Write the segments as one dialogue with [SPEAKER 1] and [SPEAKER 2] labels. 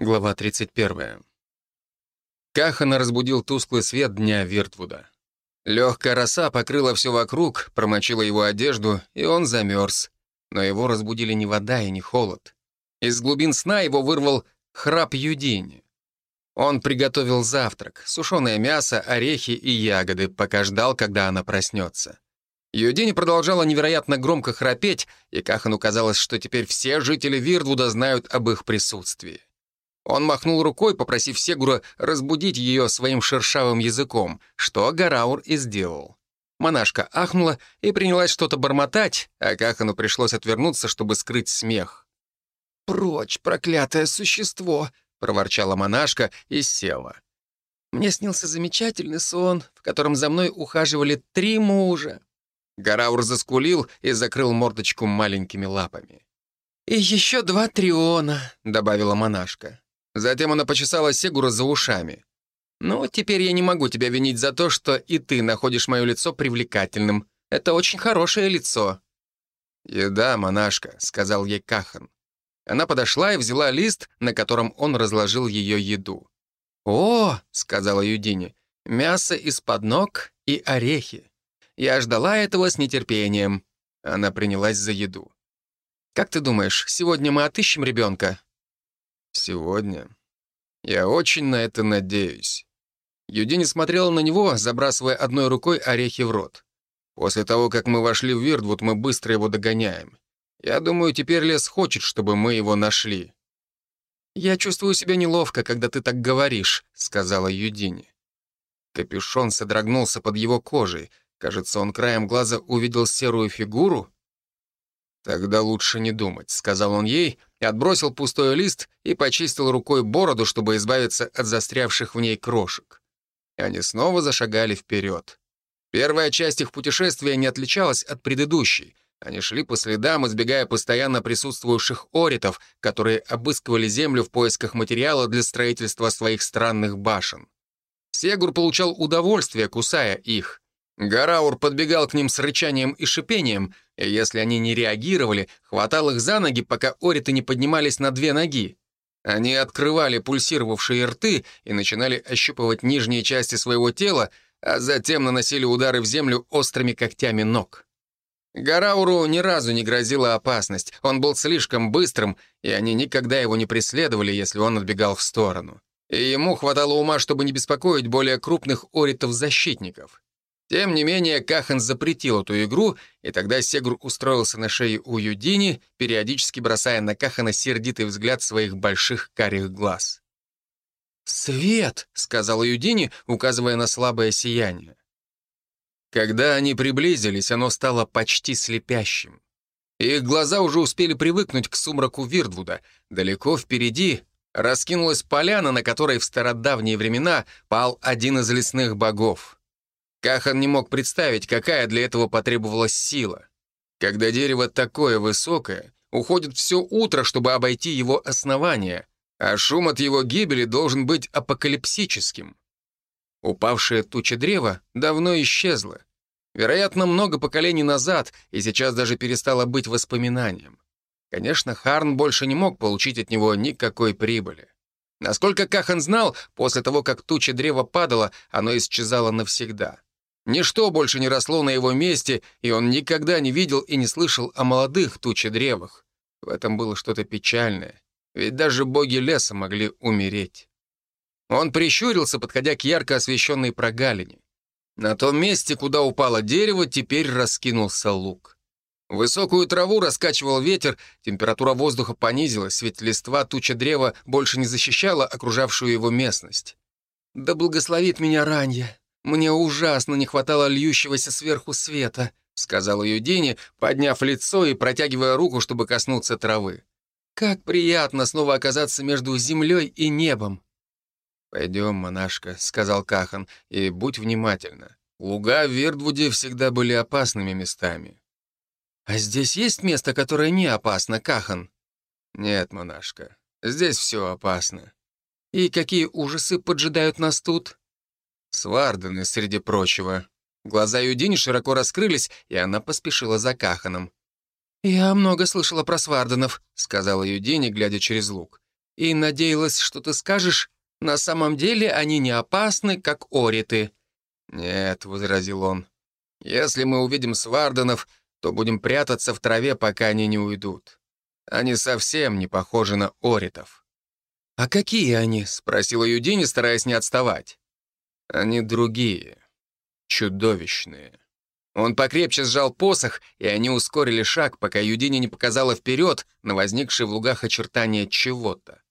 [SPEAKER 1] Глава 31. Кахана разбудил тусклый свет дня Виртвуда. Легкая роса покрыла все вокруг, промочила его одежду, и он замерз. Но его разбудили не вода и не холод. Из глубин сна его вырвал храп Юдини. Он приготовил завтрак, сушеное мясо, орехи и ягоды, пока ждал, когда она проснется. Юдини продолжала невероятно громко храпеть, и Кахану казалось, что теперь все жители Вирдвуда знают об их присутствии. Он махнул рукой, попросив Сегура разбудить ее своим шершавым языком, что Гараур и сделал. Монашка ахнула и принялась что-то бормотать, а Кахану пришлось отвернуться, чтобы скрыть смех. «Прочь, проклятое существо!» — проворчала монашка и села. «Мне снился замечательный сон, в котором за мной ухаживали три мужа». Гараур заскулил и закрыл мордочку маленькими лапами. «И еще два триона», — добавила монашка. Затем она почесала Сегура за ушами. «Ну, теперь я не могу тебя винить за то, что и ты находишь мое лицо привлекательным. Это очень хорошее лицо». «Еда, монашка», — сказал ей Кахан. Она подошла и взяла лист, на котором он разложил ее еду. «О», — сказала Юдине, — «мясо из-под ног и орехи. Я ждала этого с нетерпением». Она принялась за еду. «Как ты думаешь, сегодня мы отыщем ребенка?» Сегодня. Я очень на это надеюсь. Юдини смотрела на него, забрасывая одной рукой орехи в рот. После того, как мы вошли в Вирдвуд, мы быстро его догоняем. Я думаю, теперь лес хочет, чтобы мы его нашли. «Я чувствую себя неловко, когда ты так говоришь», — сказала Юдини. Капюшон содрогнулся под его кожей. Кажется, он краем глаза увидел серую фигуру. «Тогда лучше не думать», — сказал он ей, отбросил пустой лист и почистил рукой бороду, чтобы избавиться от застрявших в ней крошек. И они снова зашагали вперед. Первая часть их путешествия не отличалась от предыдущей. Они шли по следам, избегая постоянно присутствующих оритов, которые обыскивали землю в поисках материала для строительства своих странных башен. Сегур получал удовольствие, кусая их. Гараур подбегал к ним с рычанием и шипением — и если они не реагировали, хватал их за ноги, пока ориты не поднимались на две ноги. Они открывали пульсировавшие рты и начинали ощупывать нижние части своего тела, а затем наносили удары в землю острыми когтями ног. Гарауру ни разу не грозила опасность, он был слишком быстрым, и они никогда его не преследовали, если он отбегал в сторону. И ему хватало ума, чтобы не беспокоить более крупных оритов-защитников. Тем не менее, Кахан запретил эту игру, и тогда Сегур устроился на шее у Юдини, периодически бросая на Кахана сердитый взгляд своих больших карих глаз. «Свет!» — сказала Юдини, указывая на слабое сияние. Когда они приблизились, оно стало почти слепящим. Их глаза уже успели привыкнуть к сумраку Вирдвуда. Далеко впереди раскинулась поляна, на которой в стародавние времена пал один из лесных богов — Кахан не мог представить, какая для этого потребовалась сила. Когда дерево такое высокое, уходит все утро, чтобы обойти его основание, а шум от его гибели должен быть апокалипсическим. Упавшая туча древа давно исчезла. Вероятно, много поколений назад, и сейчас даже перестала быть воспоминанием. Конечно, Харн больше не мог получить от него никакой прибыли. Насколько Кахан знал, после того, как туча древа падала, оно исчезало навсегда. Ничто больше не росло на его месте, и он никогда не видел и не слышал о молодых тучедревах. В этом было что-то печальное, ведь даже боги леса могли умереть. Он прищурился, подходя к ярко освещенной прогалине. На том месте, куда упало дерево, теперь раскинулся луг. Высокую траву раскачивал ветер, температура воздуха понизилась, ведь листва туча древа больше не защищала окружавшую его местность. «Да благословит меня ранье», «Мне ужасно не хватало льющегося сверху света», — сказала Юдини, подняв лицо и протягивая руку, чтобы коснуться травы. «Как приятно снова оказаться между землей и небом». «Пойдем, монашка», — сказал Кахан, — «и будь внимательна. Луга в Вирдвуде всегда были опасными местами». «А здесь есть место, которое не опасно, Кахан?» «Нет, монашка, здесь все опасно». «И какие ужасы поджидают нас тут?» Свардены, среди прочего. Глаза Юдини широко раскрылись, и она поспешила за Каханом. «Я много слышала про Сварденов», — сказала Юдини, глядя через лук. и надеялась, что ты скажешь, на самом деле они не опасны, как ориты». «Нет», — возразил он, — «если мы увидим сварденов, то будем прятаться в траве, пока они не уйдут. Они совсем не похожи на оритов». «А какие они?» — спросила Юдини, стараясь не отставать. «Они другие, чудовищные». Он покрепче сжал посох, и они ускорили шаг, пока Юдини не показала вперед на возникшие в лугах очертания чего-то.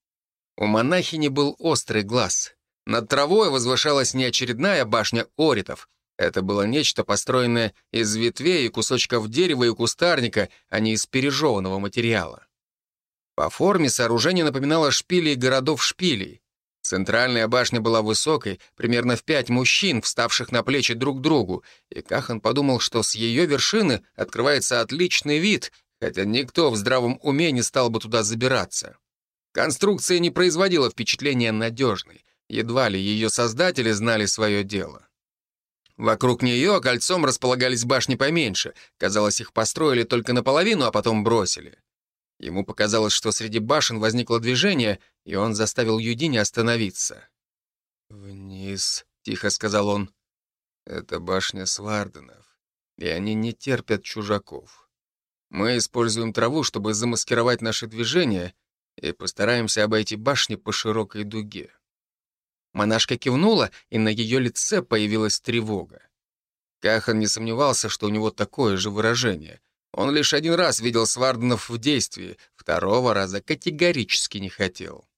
[SPEAKER 1] У монахини был острый глаз. Над травой возвышалась не очередная башня оритов. Это было нечто, построенное из ветвей и кусочков дерева и кустарника, а не из пережеванного материала. По форме сооружение напоминало шпили городов-шпилей. Центральная башня была высокой, примерно в пять мужчин, вставших на плечи друг другу, и Кахан подумал, что с ее вершины открывается отличный вид, хотя никто в здравом уме не стал бы туда забираться. Конструкция не производила впечатления надежной, едва ли ее создатели знали свое дело. Вокруг нее кольцом располагались башни поменьше, казалось, их построили только наполовину, а потом бросили. Ему показалось, что среди башен возникло движение, и он заставил Юдини остановиться. «Вниз», — тихо сказал он. «Это башня Сварденов, и они не терпят чужаков. Мы используем траву, чтобы замаскировать наши движения, и постараемся обойти башни по широкой дуге». Монашка кивнула, и на ее лице появилась тревога. Кахан не сомневался, что у него такое же выражение — он лишь один раз видел Сварденов в действии, второго раза категорически не хотел.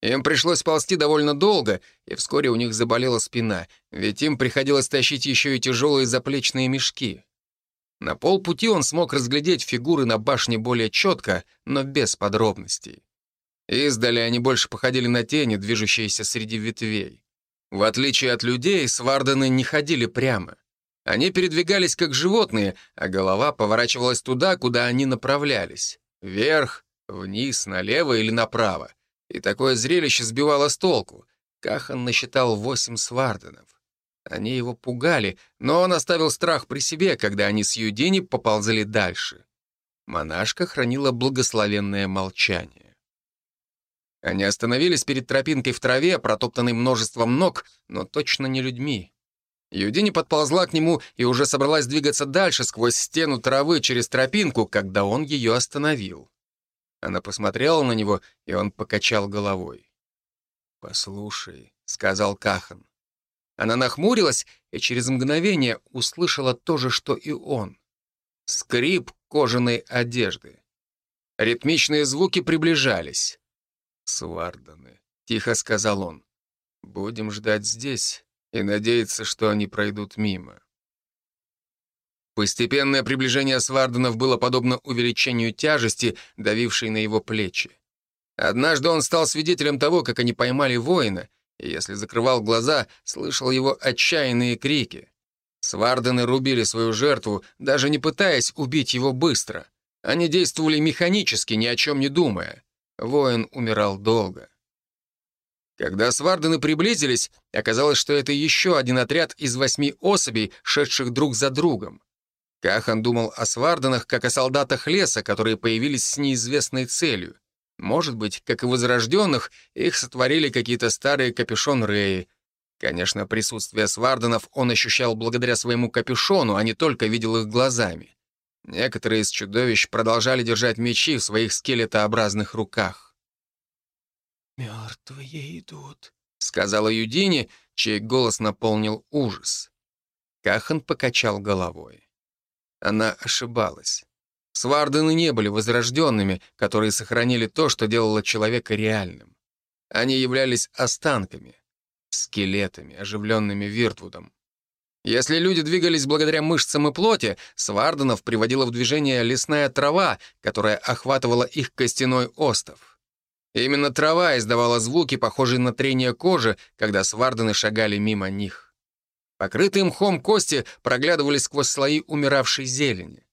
[SPEAKER 1] Им пришлось ползти довольно долго, и вскоре у них заболела спина, ведь им приходилось тащить еще и тяжелые заплечные мешки. На полпути он смог разглядеть фигуры на башне более четко, но без подробностей. Издали они больше походили на тени, движущиеся среди ветвей. В отличие от людей, свардены не ходили прямо. Они передвигались как животные, а голова поворачивалась туда, куда они направлялись. Вверх, вниз, налево или направо. И такое зрелище сбивало с толку. Кахан насчитал восемь сварденов. Они его пугали, но он оставил страх при себе, когда они с Юдини поползли дальше. Монашка хранила благословенное молчание. Они остановились перед тропинкой в траве, протоптанной множеством ног, но точно не людьми. Юдини подползла к нему и уже собралась двигаться дальше сквозь стену травы через тропинку, когда он ее остановил. Она посмотрела на него, и он покачал головой. «Послушай», — сказал Кахан. Она нахмурилась и через мгновение услышала то же, что и он. Скрип кожаной одежды. Ритмичные звуки приближались. «Сварданы», — тихо сказал он. «Будем ждать здесь, и надеяться, что они пройдут мимо. Постепенное приближение Сварденов было подобно увеличению тяжести, давившей на его плечи. Однажды он стал свидетелем того, как они поймали воина, и если закрывал глаза, слышал его отчаянные крики. Свардены рубили свою жертву, даже не пытаясь убить его быстро. Они действовали механически, ни о чем не думая. Воин умирал долго. Когда свардены приблизились, оказалось, что это еще один отряд из восьми особей, шедших друг за другом. Кахан думал о сварденах, как о солдатах леса, которые появились с неизвестной целью. Может быть, как и возрожденных, их сотворили какие-то старые капюшон-реи. Конечно, присутствие сварденов он ощущал благодаря своему капюшону, а не только видел их глазами. Некоторые из чудовищ продолжали держать мечи в своих скелетообразных руках.
[SPEAKER 2] «Мертвые идут», —
[SPEAKER 1] сказала Юдини, чей голос наполнил ужас. Кахан покачал головой. Она ошибалась. Свардены не были возрожденными, которые сохранили то, что делало человека реальным. Они являлись останками, скелетами, оживленными Виртвудом. Если люди двигались благодаря мышцам и плоти, Сварденов приводила в движение лесная трава, которая охватывала их костяной остов. Именно трава издавала звуки, похожие на трение кожи, когда сварданы шагали мимо них. Покрытые мхом кости проглядывали сквозь слои умиравшей зелени.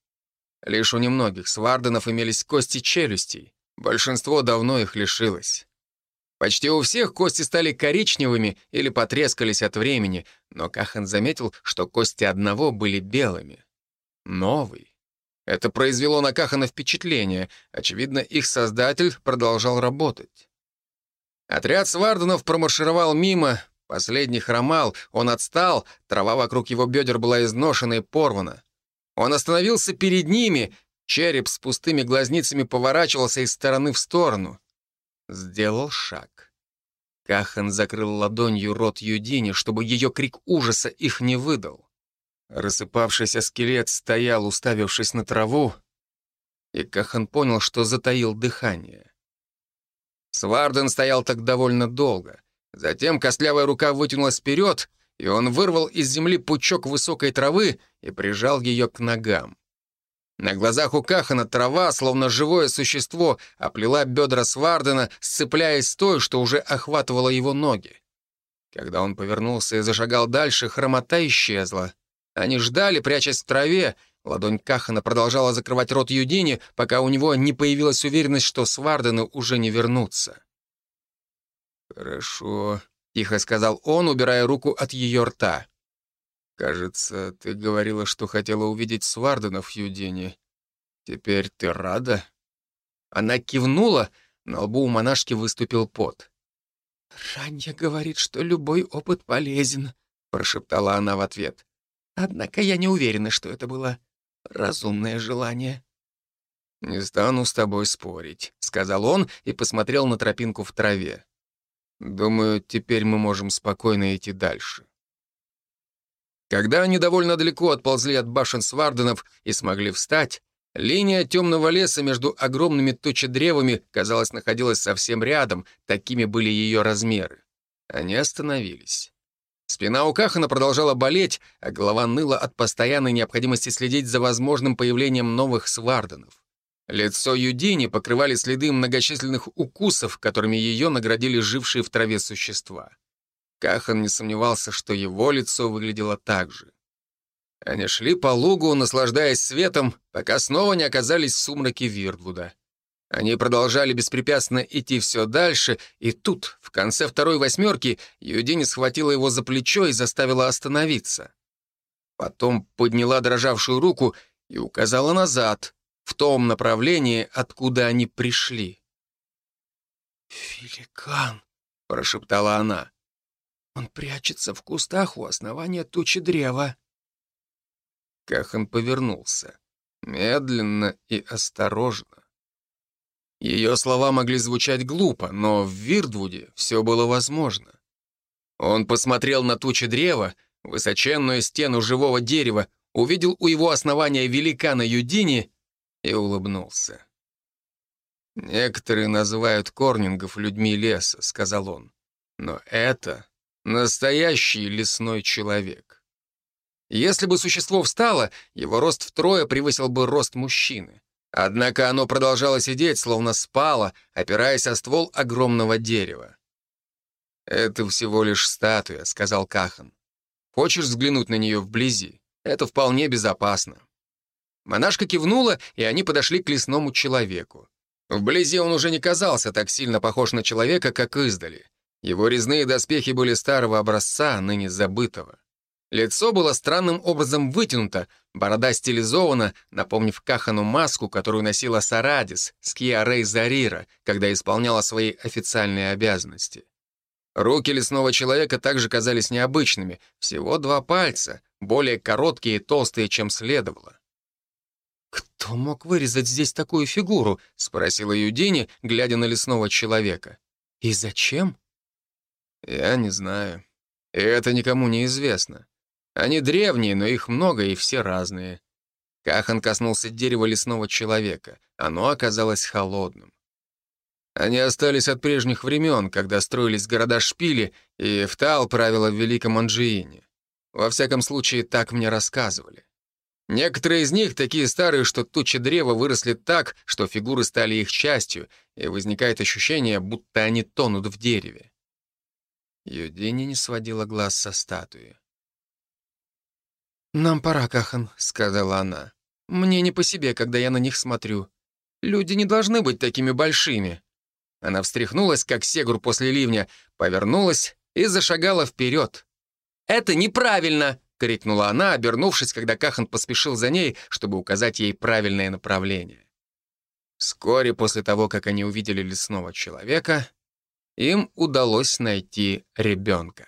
[SPEAKER 1] Лишь у немногих сварденов имелись кости челюстей. Большинство давно их лишилось. Почти у всех кости стали коричневыми или потрескались от времени, но Кахан заметил, что кости одного были белыми. Новый. Это произвело на Кахана впечатление. Очевидно, их создатель продолжал работать. Отряд Сварденов промаршировал мимо, последний хромал, он отстал, трава вокруг его бедер была изношена и порвана. Он остановился перед ними, череп с пустыми глазницами поворачивался из стороны в сторону. Сделал шаг. Кахан закрыл ладонью рот Юдини, чтобы ее крик ужаса их не выдал. Рассыпавшийся скелет стоял, уставившись на траву, и Кахан понял, что затаил дыхание. Сварден стоял так довольно долго. Затем костлявая рука вытянулась вперед, и он вырвал из земли пучок высокой травы и прижал ее к ногам. На глазах у Кахана трава, словно живое существо, оплела бедра Свардена, сцепляясь с той, что уже охватывала его ноги. Когда он повернулся и зашагал дальше, хромота исчезла. Они ждали, прячась в траве. Ладонь Кахана продолжала закрывать рот Юдини, пока у него не появилась уверенность, что Свардены уже не вернутся. «Хорошо», — тихо сказал он, убирая руку от ее рта. «Кажется, ты говорила, что хотела увидеть Сварденов, Юдини. Теперь ты рада?» Она кивнула, на лбу у монашки выступил пот.
[SPEAKER 2] «Ранья говорит, что любой опыт полезен», — прошептала она в ответ. «Однако я не уверена, что это было разумное желание».
[SPEAKER 1] «Не стану с тобой спорить», — сказал он и посмотрел на тропинку в траве. Думаю, теперь мы можем спокойно идти дальше. Когда они довольно далеко отползли от башен Сварденов и смогли встать, линия темного леса между огромными тучедревами, казалось, находилась совсем рядом, такими были ее размеры. Они остановились. Спина у Кахана продолжала болеть, а голова ныла от постоянной необходимости следить за возможным появлением новых сварденов. Лицо Юдини покрывали следы многочисленных укусов, которыми ее наградили жившие в траве существа. Кахан не сомневался, что его лицо выглядело так же. Они шли по лугу, наслаждаясь светом, пока снова не оказались в сумраке Вирдвуда. Они продолжали беспрепятственно идти все дальше, и тут, в конце второй восьмерки, Юдини схватила его за плечо и заставила остановиться. Потом подняла дрожавшую руку и указала назад, в том направлении, откуда они пришли.
[SPEAKER 2] «Великан!» — прошептала она. «Он прячется в кустах у основания тучи древа».
[SPEAKER 1] Кахан повернулся. Медленно и осторожно. Ее слова могли звучать глупо, но в Вирдвуде все было возможно. Он посмотрел на тучи древа, высоченную стену живого дерева, увидел у его основания великана Юдини и улыбнулся. «Некоторые называют корнингов людьми леса», — сказал он. «Но это настоящий лесной человек. Если бы существо встало, его рост втрое превысил бы рост мужчины. Однако оно продолжало сидеть, словно спало, опираясь о ствол огромного дерева. «Это всего лишь статуя», — сказал Кахан. «Хочешь взглянуть на нее вблизи? Это вполне безопасно». Монашка кивнула, и они подошли к лесному человеку. Вблизи он уже не казался так сильно похож на человека, как издали. Его резные доспехи были старого образца, ныне забытого. Лицо было странным образом вытянуто, борода стилизована, напомнив Кахану маску, которую носила Сарадис, Ския Рей Зарира, когда исполняла свои официальные обязанности. Руки лесного человека также казались необычными, всего два пальца, более короткие и толстые, чем следовало.
[SPEAKER 2] «Кто мог вырезать здесь такую фигуру?» — спросила Юдини, глядя на лесного человека. «И зачем?»
[SPEAKER 1] «Я не знаю. И это никому не известно. Они древние, но их много, и все разные». Кахан коснулся дерева лесного человека. Оно оказалось холодным. Они остались от прежних времен, когда строились города-шпили, и Эфтал правила в Великом Анжиине. Во всяком случае, так мне рассказывали. Некоторые из них такие старые, что тучи древа выросли так, что фигуры стали их частью, и возникает ощущение, будто они тонут в дереве. Юдини не сводила глаз со статуи.
[SPEAKER 2] «Нам пора, Кахан», — сказала она. «Мне не по себе, когда я на них смотрю. Люди не должны быть такими большими».
[SPEAKER 1] Она встряхнулась, как сегур после ливня, повернулась и зашагала вперед. «Это неправильно!» — крикнула она, обернувшись, когда Кахан поспешил за ней, чтобы указать ей правильное направление. Вскоре после того, как они увидели лесного человека, им удалось найти ребенка.